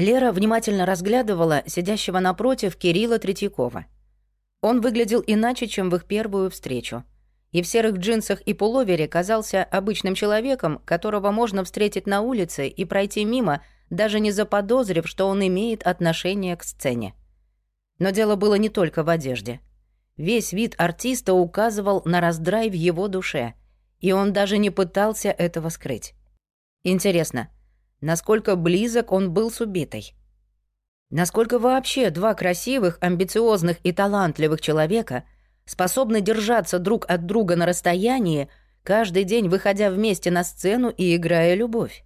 Лера внимательно разглядывала сидящего напротив Кирилла Третьякова. Он выглядел иначе, чем в их первую встречу. И в серых джинсах и пуловере казался обычным человеком, которого можно встретить на улице и пройти мимо, даже не заподозрив, что он имеет отношение к сцене. Но дело было не только в одежде. Весь вид артиста указывал на раздрай в его душе, и он даже не пытался этого скрыть. Интересно, насколько близок он был с убитой. Насколько вообще два красивых, амбициозных и талантливых человека способны держаться друг от друга на расстоянии, каждый день выходя вместе на сцену и играя любовь?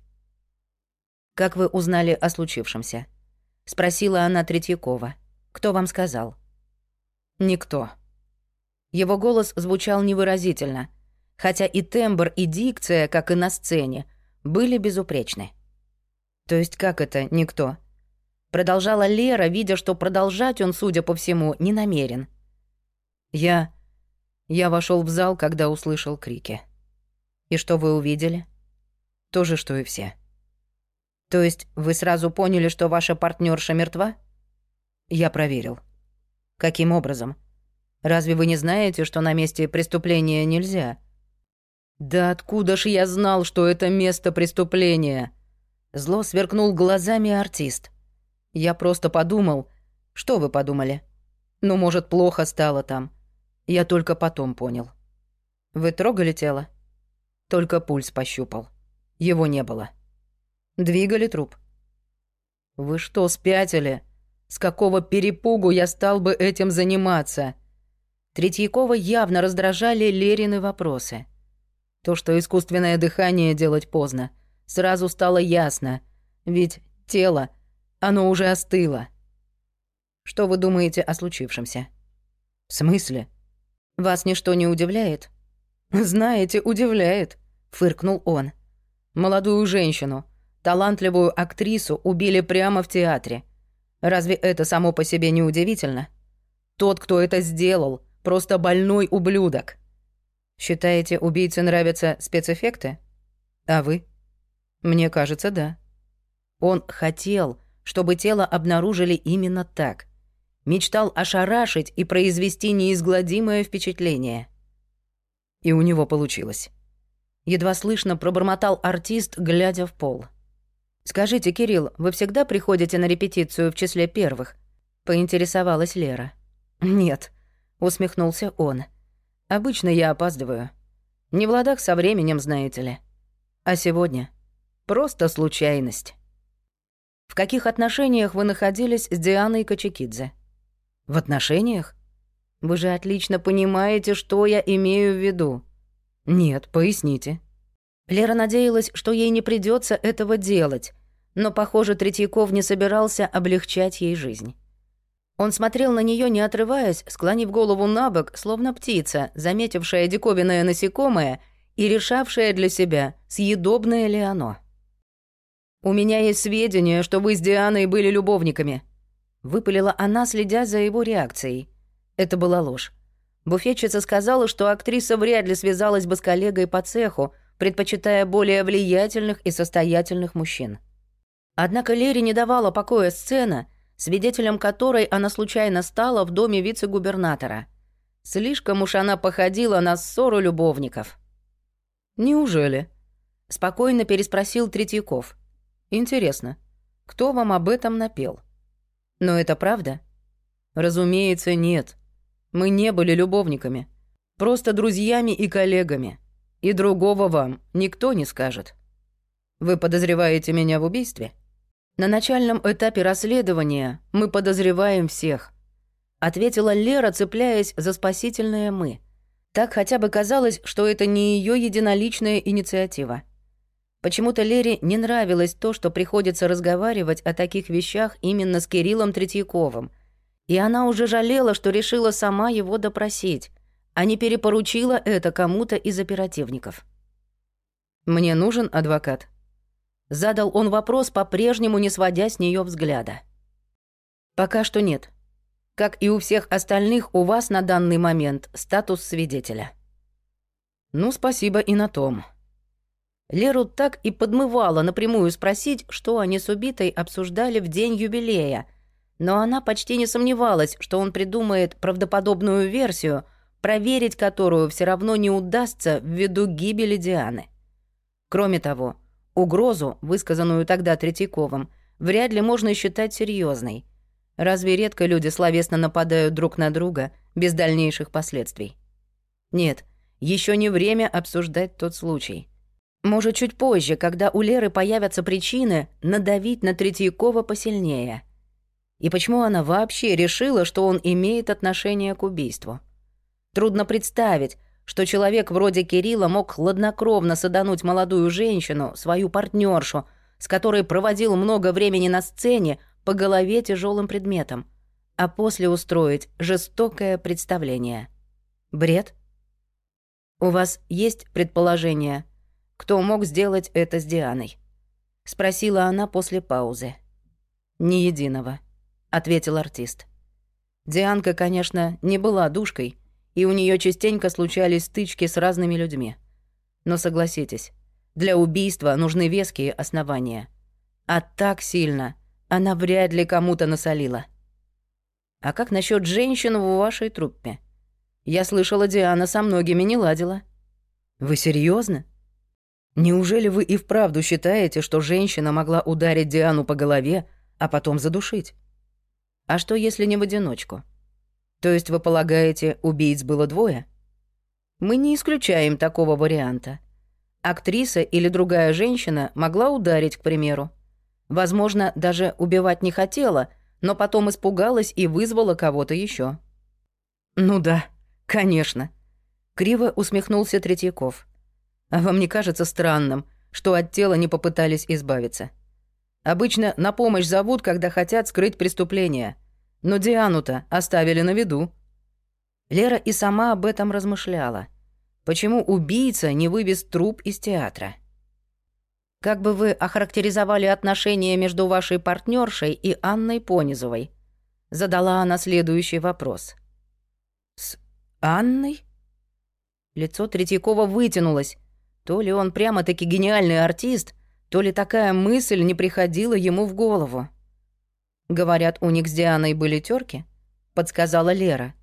«Как вы узнали о случившемся?» — спросила она Третьякова. «Кто вам сказал?» «Никто». Его голос звучал невыразительно, хотя и тембр, и дикция, как и на сцене, были безупречны. То есть как это никто? Продолжала Лера, видя, что продолжать он, судя по всему, не намерен. Я... Я вошел в зал, когда услышал крики. И что вы увидели? То же, что и все. То есть вы сразу поняли, что ваша партнерша мертва? Я проверил. Каким образом? Разве вы не знаете, что на месте преступления нельзя? Да откуда ж я знал, что это место преступления? Зло сверкнул глазами артист. Я просто подумал... Что вы подумали? Ну, может, плохо стало там. Я только потом понял. Вы трогали тело? Только пульс пощупал. Его не было. Двигали труп. Вы что, спятили? С какого перепугу я стал бы этим заниматься? Третьякова явно раздражали Лерины вопросы. То, что искусственное дыхание делать поздно — Сразу стало ясно, ведь тело, оно уже остыло. Что вы думаете о случившемся? В смысле? Вас ничто не удивляет? Знаете, удивляет, фыркнул он. Молодую женщину, талантливую актрису убили прямо в театре. Разве это само по себе не удивительно? Тот, кто это сделал, просто больной ублюдок. Считаете, убийце нравятся спецэффекты? А вы? Мне кажется, да. Он хотел, чтобы тело обнаружили именно так. Мечтал ошарашить и произвести неизгладимое впечатление. И у него получилось. Едва слышно пробормотал артист, глядя в пол. «Скажите, Кирилл, вы всегда приходите на репетицию в числе первых?» — поинтересовалась Лера. «Нет», — усмехнулся он. «Обычно я опаздываю. Не в ладах со временем, знаете ли. А сегодня Просто случайность. В каких отношениях вы находились с Дианой Кочекидзе? В отношениях? Вы же отлично понимаете, что я имею в виду. Нет, поясните. Лера надеялась, что ей не придется этого делать, но, похоже, Третьяков не собирался облегчать ей жизнь. Он смотрел на нее, не отрываясь, склонив голову на бок, словно птица, заметившая диковинное насекомое и решавшая для себя, съедобное ли оно. «У меня есть сведения, что вы с Дианой были любовниками», — выпалила она, следя за его реакцией. Это была ложь. Буфетчица сказала, что актриса вряд ли связалась бы с коллегой по цеху, предпочитая более влиятельных и состоятельных мужчин. Однако Лере не давала покоя сцена, свидетелем которой она случайно стала в доме вице-губернатора. Слишком уж она походила на ссору любовников. «Неужели?» — спокойно переспросил Третьяков. Интересно, кто вам об этом напел? Но это правда? Разумеется, нет. Мы не были любовниками. Просто друзьями и коллегами. И другого вам никто не скажет. Вы подозреваете меня в убийстве? На начальном этапе расследования мы подозреваем всех. Ответила Лера, цепляясь за спасительное «мы». Так хотя бы казалось, что это не ее единоличная инициатива. Почему-то Лере не нравилось то, что приходится разговаривать о таких вещах именно с Кириллом Третьяковым. И она уже жалела, что решила сама его допросить, а не перепоручила это кому-то из оперативников. «Мне нужен адвокат?» Задал он вопрос, по-прежнему не сводя с нее взгляда. «Пока что нет. Как и у всех остальных, у вас на данный момент статус свидетеля». «Ну, спасибо и на том», Леру так и подмывала напрямую спросить, что они с убитой обсуждали в день юбилея, но она почти не сомневалась, что он придумает правдоподобную версию, проверить которую все равно не удастся ввиду гибели Дианы. Кроме того, угрозу, высказанную тогда Третьяковым, вряд ли можно считать серьезной. Разве редко люди словесно нападают друг на друга без дальнейших последствий? Нет, еще не время обсуждать тот случай. Может, чуть позже, когда у Леры появятся причины надавить на Третьякова посильнее. И почему она вообще решила, что он имеет отношение к убийству? Трудно представить, что человек вроде Кирилла мог хладнокровно садануть молодую женщину, свою партнершу, с которой проводил много времени на сцене, по голове тяжелым предметом, а после устроить жестокое представление. Бред? У вас есть предположение, кто мог сделать это с Дианой?» — спросила она после паузы. «Ни единого», — ответил артист. Дианка, конечно, не была душкой, и у нее частенько случались стычки с разными людьми. Но согласитесь, для убийства нужны веские основания. А так сильно она вряд ли кому-то насолила. А как насчет женщин в вашей труппе? Я слышала, Диана со многими не ладила. Вы серьезно? Неужели вы и вправду считаете, что женщина могла ударить Диану по голове, а потом задушить? А что, если не в одиночку? То есть вы полагаете, убийц было двое? Мы не исключаем такого варианта. Актриса или другая женщина могла ударить, к примеру. Возможно, даже убивать не хотела, но потом испугалась и вызвала кого-то еще. «Ну да, конечно», — криво усмехнулся Третьяков. А вам не кажется странным, что от тела не попытались избавиться? Обычно на помощь зовут, когда хотят скрыть преступление. Но Диану-то оставили на виду. Лера и сама об этом размышляла. Почему убийца не вывез труп из театра? Как бы вы охарактеризовали отношения между вашей партнершей и Анной Понизовой? Задала она следующий вопрос. С Анной? Лицо Третьякова вытянулось, то ли он прямо-таки гениальный артист, то ли такая мысль не приходила ему в голову. «Говорят, у них с Дианой были терки? подсказала Лера.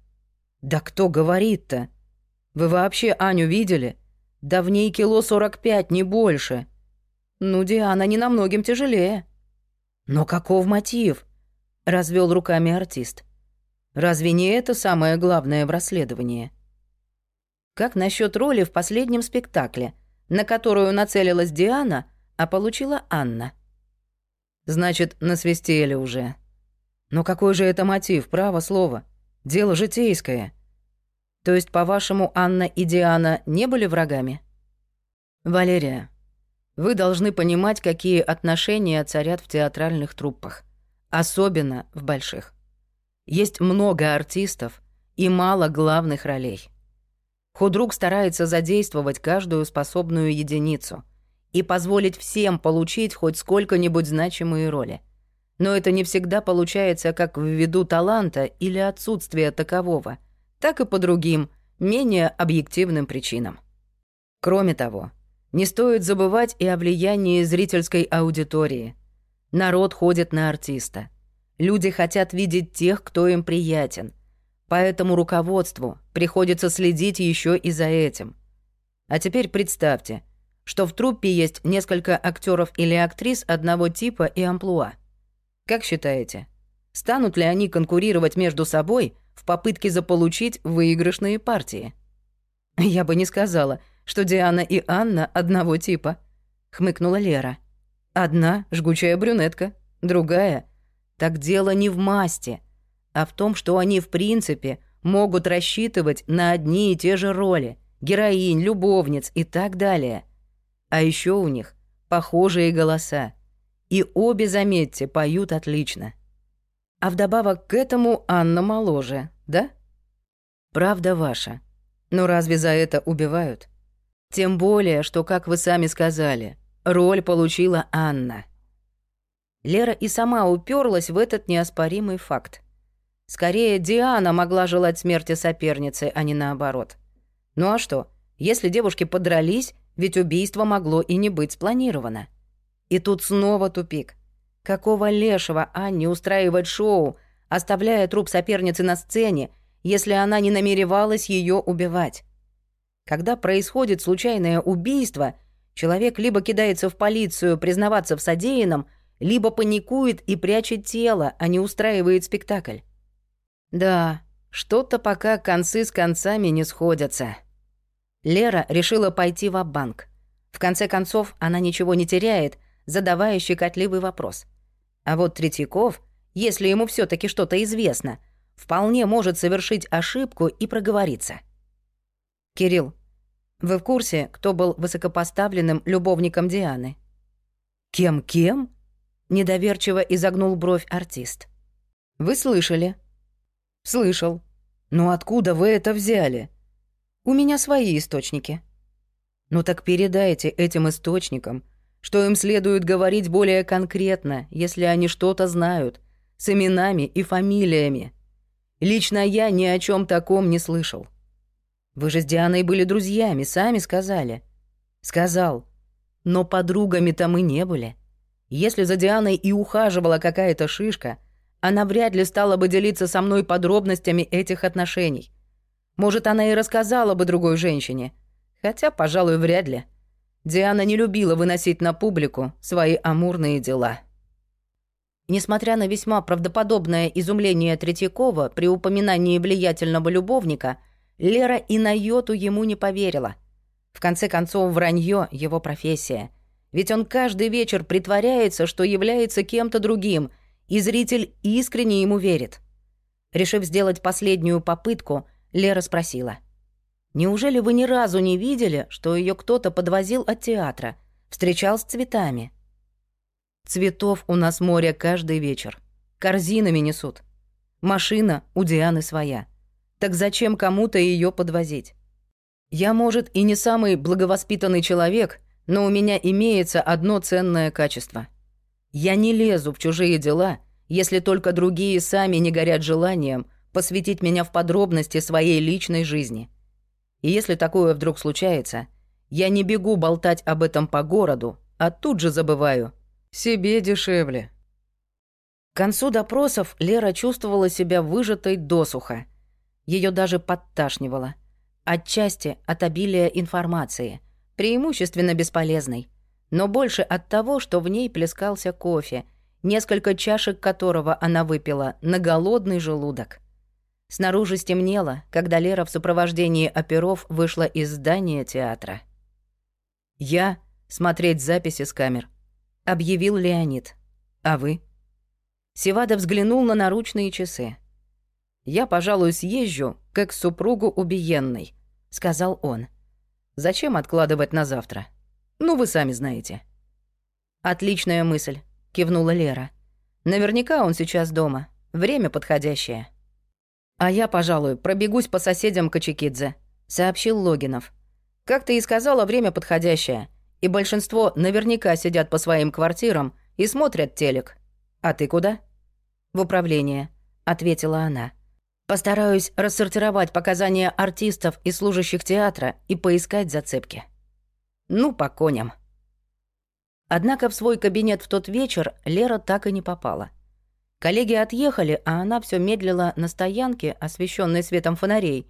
«Да кто говорит-то? Вы вообще Аню видели? Да в ней кило сорок пять, не больше. Ну, Диана не намногим тяжелее». «Но каков мотив?» — развел руками артист. «Разве не это самое главное в расследовании?» «Как насчет роли в последнем спектакле?» На которую нацелилась Диана, а получила Анна. Значит, насвистели уже. Но какой же это мотив, право слово? Дело житейское. То есть, по-вашему, Анна и Диана не были врагами? Валерия, вы должны понимать, какие отношения царят в театральных труппах. Особенно в больших. Есть много артистов и мало главных ролей. Худрук старается задействовать каждую способную единицу и позволить всем получить хоть сколько-нибудь значимые роли. Но это не всегда получается как ввиду таланта или отсутствия такового, так и по другим, менее объективным причинам. Кроме того, не стоит забывать и о влиянии зрительской аудитории. Народ ходит на артиста. Люди хотят видеть тех, кто им приятен – Поэтому руководству приходится следить еще и за этим. А теперь представьте, что в труппе есть несколько актеров или актрис одного типа и амплуа. Как считаете, станут ли они конкурировать между собой в попытке заполучить выигрышные партии? Я бы не сказала, что Диана и Анна одного типа, хмыкнула Лера. Одна жгучая брюнетка, другая. Так дело не в масти, а в том, что они в принципе могут рассчитывать на одни и те же роли, героинь, любовниц и так далее. А еще у них похожие голоса. И обе, заметьте, поют отлично. А вдобавок к этому Анна моложе, да? Правда ваша. Но разве за это убивают? Тем более, что, как вы сами сказали, роль получила Анна. Лера и сама уперлась в этот неоспоримый факт. Скорее, Диана могла желать смерти соперницы, а не наоборот. Ну а что, если девушки подрались, ведь убийство могло и не быть спланировано. И тут снова тупик. Какого лешего Анне устраивать шоу, оставляя труп соперницы на сцене, если она не намеревалась ее убивать? Когда происходит случайное убийство, человек либо кидается в полицию признаваться в содеянном, либо паникует и прячет тело, а не устраивает спектакль. Да, что-то пока концы с концами не сходятся. Лера решила пойти в банк В конце концов, она ничего не теряет, задавая щекотливый вопрос. А вот Третьяков, если ему все таки что-то известно, вполне может совершить ошибку и проговориться. «Кирилл, вы в курсе, кто был высокопоставленным любовником Дианы?» «Кем-кем?» — недоверчиво изогнул бровь артист. «Вы слышали?» «Слышал. Но откуда вы это взяли?» «У меня свои источники». «Ну так передайте этим источникам, что им следует говорить более конкретно, если они что-то знают, с именами и фамилиями. Лично я ни о чем таком не слышал. Вы же с Дианой были друзьями, сами сказали. Сказал. Но подругами-то мы не были. Если за Дианой и ухаживала какая-то шишка, она вряд ли стала бы делиться со мной подробностями этих отношений. Может, она и рассказала бы другой женщине. Хотя, пожалуй, вряд ли. Диана не любила выносить на публику свои амурные дела. Несмотря на весьма правдоподобное изумление Третьякова при упоминании влиятельного любовника, Лера и на йоту ему не поверила. В конце концов, вранье — его профессия. Ведь он каждый вечер притворяется, что является кем-то другим, и зритель искренне ему верит. Решив сделать последнюю попытку, Лера спросила — Неужели вы ни разу не видели, что ее кто-то подвозил от театра, встречал с цветами? Цветов у нас море каждый вечер. Корзинами несут. Машина у Дианы своя. Так зачем кому-то ее подвозить? Я, может, и не самый благовоспитанный человек, но у меня имеется одно ценное качество. Я не лезу в чужие дела, если только другие сами не горят желанием посвятить меня в подробности своей личной жизни. И если такое вдруг случается, я не бегу болтать об этом по городу, а тут же забываю. Себе дешевле. К концу допросов Лера чувствовала себя выжатой досуха. Ее даже подташнивало. Отчасти от обилия информации, преимущественно бесполезной, но больше от того, что в ней плескался кофе, несколько чашек которого она выпила на голодный желудок. Снаружи стемнело, когда Лера в сопровождении оперов вышла из здания театра. «Я — смотреть записи с камер», — объявил Леонид. «А вы?» Севада взглянул на наручные часы. «Я, пожалуй, съезжу, как супругу убиенной», — сказал он. «Зачем откладывать на завтра? Ну, вы сами знаете». «Отличная мысль», — кивнула Лера. «Наверняка он сейчас дома. Время подходящее». «А я, пожалуй, пробегусь по соседям Качекидзе», — сообщил Логинов. «Как ты и сказала, время подходящее, и большинство наверняка сидят по своим квартирам и смотрят телек. А ты куда?» «В управление», — ответила она. «Постараюсь рассортировать показания артистов и служащих театра и поискать зацепки». «Ну, по коням». Однако в свой кабинет в тот вечер Лера так и не попала — Коллеги отъехали, а она все медлила на стоянке, освещенной светом фонарей,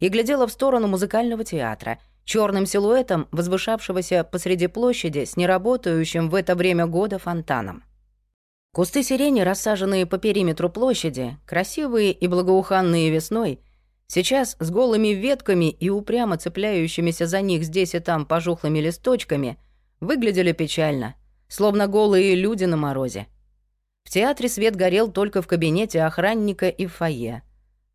и глядела в сторону музыкального театра, черным силуэтом возвышавшегося посреди площади с неработающим в это время года фонтаном. Кусты сирени, рассаженные по периметру площади, красивые и благоуханные весной, сейчас с голыми ветками и упрямо цепляющимися за них здесь и там пожухлыми листочками, выглядели печально, словно голые люди на морозе. В театре свет горел только в кабинете охранника и в фойе.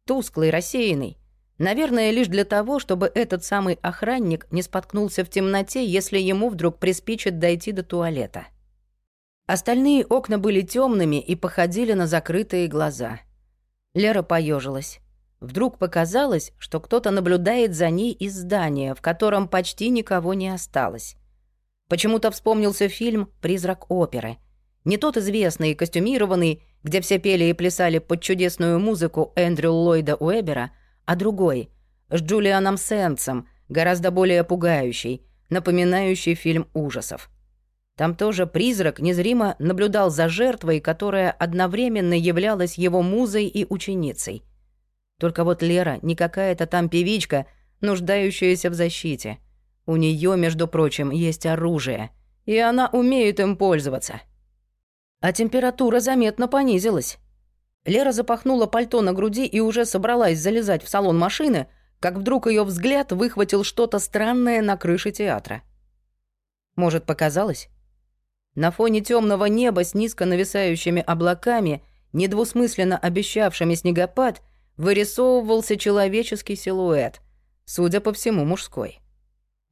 Тусклый, рассеянный. Наверное, лишь для того, чтобы этот самый охранник не споткнулся в темноте, если ему вдруг приспичит дойти до туалета. Остальные окна были темными и походили на закрытые глаза. Лера поежилась. Вдруг показалось, что кто-то наблюдает за ней из здания, в котором почти никого не осталось. Почему-то вспомнился фильм «Призрак оперы», не тот известный и костюмированный, где все пели и плясали под чудесную музыку Эндрю Ллойда Уэбера, а другой, с Джулианом Сенсом, гораздо более пугающий, напоминающий фильм ужасов. Там тоже призрак незримо наблюдал за жертвой, которая одновременно являлась его музой и ученицей. Только вот Лера не какая-то там певичка, нуждающаяся в защите. У нее, между прочим, есть оружие, и она умеет им пользоваться. А температура заметно понизилась. Лера запахнула пальто на груди и уже собралась залезать в салон машины, как вдруг ее взгляд выхватил что-то странное на крыше театра. Может, показалось? На фоне темного неба с низко нависающими облаками, недвусмысленно обещавшими снегопад, вырисовывался человеческий силуэт, судя по всему, мужской.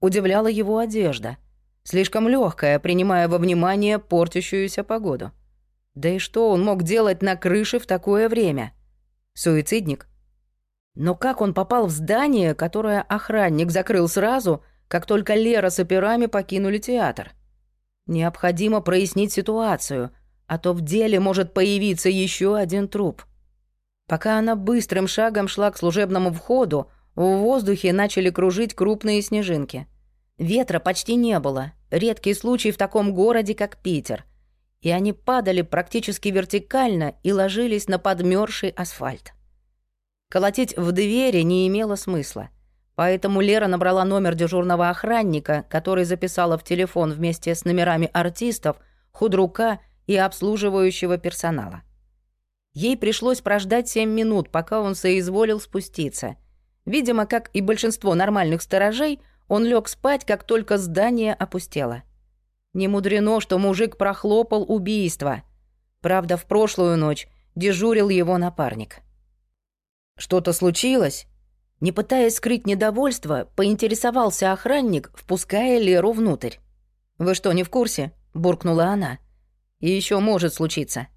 Удивляла его одежда, слишком легкая, принимая во внимание портящуюся погоду. Да и что он мог делать на крыше в такое время? Суицидник? Но как он попал в здание, которое охранник закрыл сразу, как только Лера с операми покинули театр? Необходимо прояснить ситуацию, а то в деле может появиться еще один труп. Пока она быстрым шагом шла к служебному входу, в воздухе начали кружить крупные снежинки. Ветра почти не было, редкий случай в таком городе, как Питер. И они падали практически вертикально и ложились на подмерзший асфальт. Колотить в двери не имело смысла. Поэтому Лера набрала номер дежурного охранника, который записала в телефон вместе с номерами артистов, худрука и обслуживающего персонала. Ей пришлось прождать семь минут, пока он соизволил спуститься. Видимо, как и большинство нормальных сторожей, он лег спать, как только здание опустело. Не мудрено, что мужик прохлопал убийство. Правда, в прошлую ночь дежурил его напарник. «Что-то случилось?» Не пытаясь скрыть недовольство, поинтересовался охранник, впуская Леру внутрь. «Вы что, не в курсе?» – буркнула она. «И еще может случиться.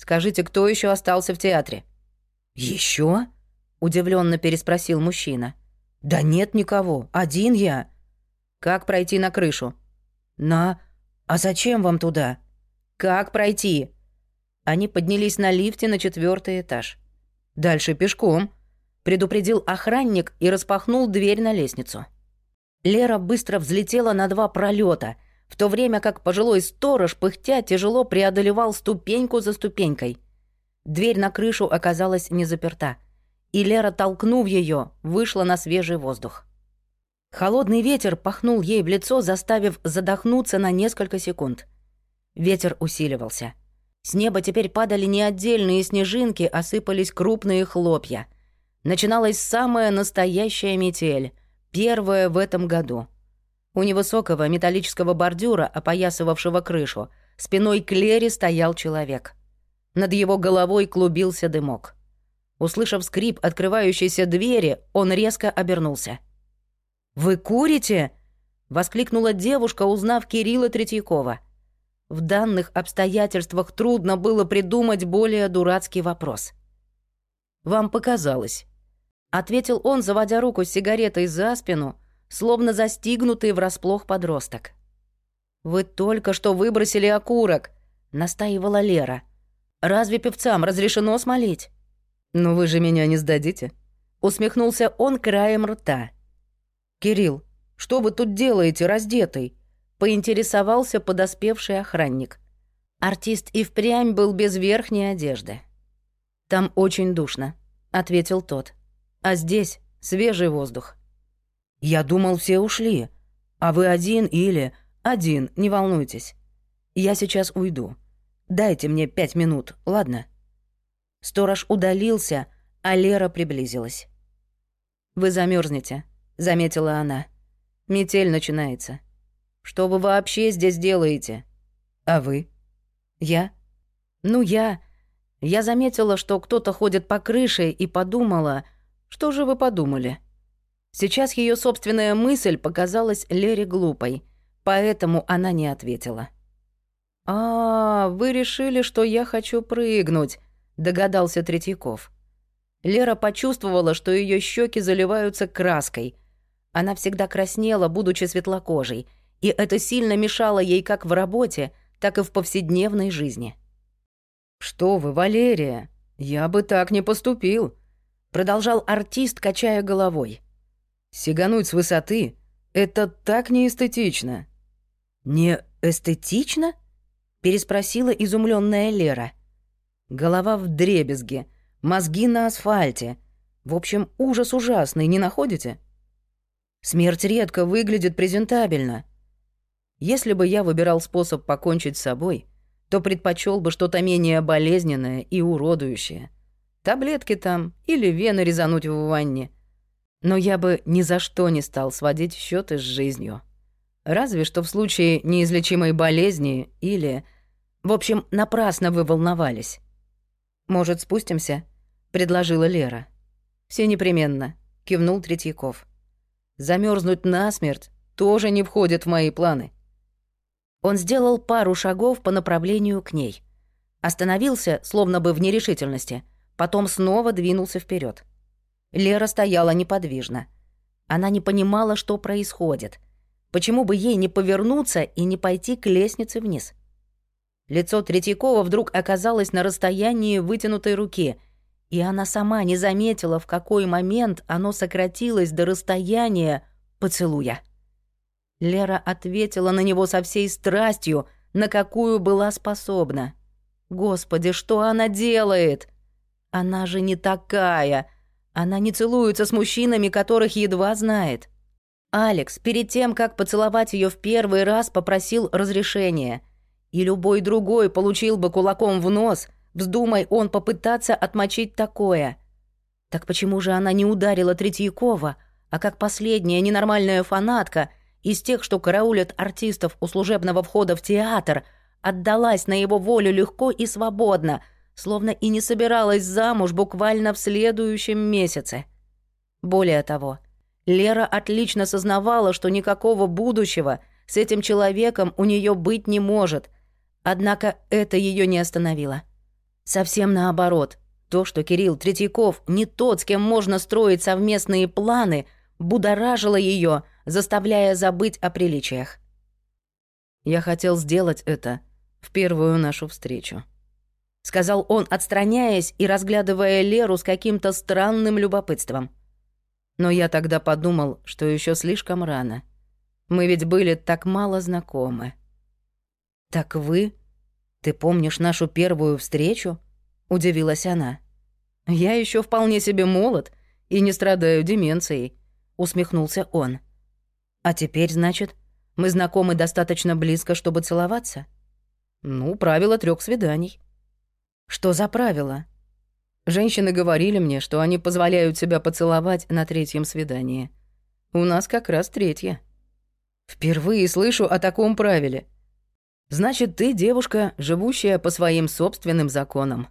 Скажите, кто еще остался в театре?» Еще? удивленно переспросил мужчина. «Да нет никого, один я». «Как пройти на крышу?» «На... А зачем вам туда?» «Как пройти?» Они поднялись на лифте на четвертый этаж. «Дальше пешком», предупредил охранник и распахнул дверь на лестницу. Лера быстро взлетела на два пролета, в то время как пожилой сторож, пыхтя, тяжело преодолевал ступеньку за ступенькой. Дверь на крышу оказалась не заперта, и Лера, толкнув ее, вышла на свежий воздух. Холодный ветер пахнул ей в лицо, заставив задохнуться на несколько секунд. Ветер усиливался. С неба теперь падали не отдельные снежинки, а сыпались крупные хлопья — начиналась самая настоящая метель, первая в этом году. У невысокого металлического бордюра, опоясывавшего крышу, спиной к Лере стоял человек. Над его головой клубился дымок. Услышав скрип открывающейся двери, он резко обернулся. «Вы курите?» — воскликнула девушка, узнав Кирилла Третьякова. В данных обстоятельствах трудно было придумать более дурацкий вопрос. «Вам показалось», ответил он, заводя руку с сигаретой за спину, словно застигнутый врасплох подросток. «Вы только что выбросили окурок», — настаивала Лера. «Разве певцам разрешено смолить?» «Ну вы же меня не сдадите», — усмехнулся он краем рта. «Кирилл, что вы тут делаете, раздетый?» — поинтересовался подоспевший охранник. Артист и впрямь был без верхней одежды. «Там очень душно», — ответил тот. А здесь свежий воздух. Я думал, все ушли. А вы один или... Один, не волнуйтесь. Я сейчас уйду. Дайте мне пять минут, ладно?» Сторож удалился, а Лера приблизилась. «Вы замерзнете, заметила она. «Метель начинается. Что вы вообще здесь делаете?» «А вы?» «Я?» «Ну, я...» Я заметила, что кто-то ходит по крыше и подумала, что же вы подумали? Сейчас ее собственная мысль показалась Лере глупой, поэтому она не ответила. «А, вы решили, что я хочу прыгнуть», — догадался Третьяков. Лера почувствовала, что ее щеки заливаются краской. Она всегда краснела, будучи светлокожей, и это сильно мешало ей как в работе, так и в повседневной жизни. «Что вы, Валерия, я бы так не поступил», продолжал артист, качая головой. Сигануть с высоты Это так неэстетично». «Не эстетично?» — переспросила изумленная Лера. Голова в дребезге, мозги на асфальте. В общем, ужас ужасный, не находите? Смерть редко выглядит презентабельно. Если бы я выбирал способ покончить с собой, то предпочел бы что-то менее болезненное и уродующее. Таблетки там или вены резануть в ванне. Но я бы ни за что не стал сводить счеты с жизнью. Разве что в случае неизлечимой болезни или... В общем, напрасно вы волновались. «Может, спустимся?» — предложила Лера. «Все непременно», — кивнул Третьяков. «Замерзнуть насмерть тоже не входит в мои планы». Он сделал пару шагов по направлению к ней. Остановился, словно бы в нерешительности, потом снова двинулся вперед. Лера стояла неподвижно. Она не понимала, что происходит. Почему бы ей не повернуться и не пойти к лестнице вниз? Лицо Третьякова вдруг оказалось на расстоянии вытянутой руки, и она сама не заметила, в какой момент оно сократилось до расстояния поцелуя. Лера ответила на него со всей страстью, на какую была способна. «Господи, что она делает? Она же не такая. Она не целуется с мужчинами, которых едва знает». Алекс перед тем, как поцеловать ее в первый раз, попросил разрешения — и любой другой получил бы кулаком в нос, вздумай он попытаться отмочить такое. Так почему же она не ударила Третьякова, а как последняя ненормальная фанатка из тех, что караулят артистов у служебного входа в театр, отдалась на его волю легко и свободно, словно и не собиралась замуж буквально в следующем месяце. Более того, Лера отлично сознавала, что никакого будущего с этим человеком у нее быть не может — Однако это ее не остановило. Совсем наоборот. То, что Кирилл Третьяков не тот, с кем можно строить совместные планы, будоражило ее, заставляя забыть о приличиях. «Я хотел сделать это в первую нашу встречу», — сказал он, отстраняясь и разглядывая Леру с каким-то странным любопытством. «Но я тогда подумал, что еще слишком рано. Мы ведь были так мало знакомы». «Так вы? Ты помнишь нашу первую встречу?» — удивилась она. «Я еще вполне себе молод и не страдаю деменцией», — усмехнулся он. «А теперь, значит, мы знакомы достаточно близко, чтобы целоваться?» «Ну, правило трех свиданий». «Что за правило?» Женщины говорили мне, что они позволяют себя поцеловать на третьем свидании. У нас как раз третье. Впервые слышу о таком правиле. Значит, ты девушка, живущая по своим собственным законам.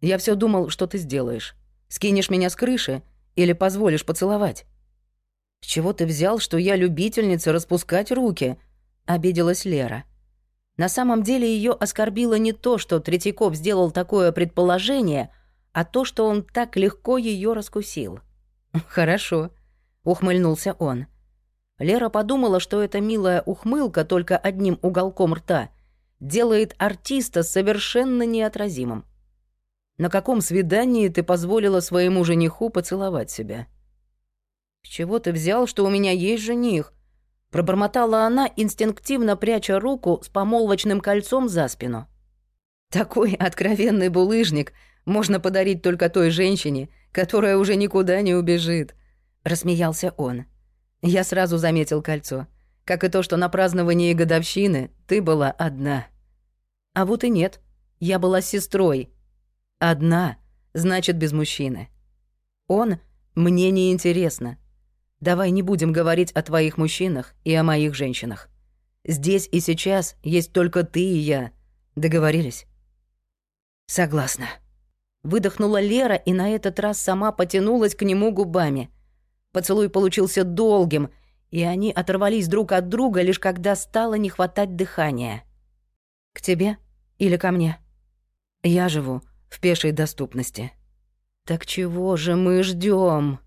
Я все думал, что ты сделаешь. Скинешь меня с крыши или позволишь поцеловать? С чего ты взял, что я любительница распускать руки? Обиделась Лера. На самом деле ее оскорбило не то, что Третьяков сделал такое предположение, а то, что он так легко ее раскусил. «Хорошо», — ухмыльнулся он. Лера подумала, что эта милая ухмылка только одним уголком рта делает артиста совершенно неотразимым. На каком свидании ты позволила своему жениху поцеловать себя? С чего ты взял, что у меня есть жених? Пробормотала она, инстинктивно пряча руку с помолвочным кольцом за спину. Такой откровенный булыжник можно подарить только той женщине, которая уже никуда не убежит, рассмеялся он. Я сразу заметил кольцо. Как и то, что на праздновании годовщины ты была одна. А вот и нет. Я была сестрой. Одна, значит, без мужчины. Он мне не интересно. Давай не будем говорить о твоих мужчинах и о моих женщинах. Здесь и сейчас есть только ты и я. Договорились? Согласна. Выдохнула Лера и на этот раз сама потянулась к нему губами — Поцелуй получился долгим, и они оторвались друг от друга, лишь когда стало не хватать дыхания. «К тебе или ко мне?» «Я живу в пешей доступности». «Так чего же мы ждем?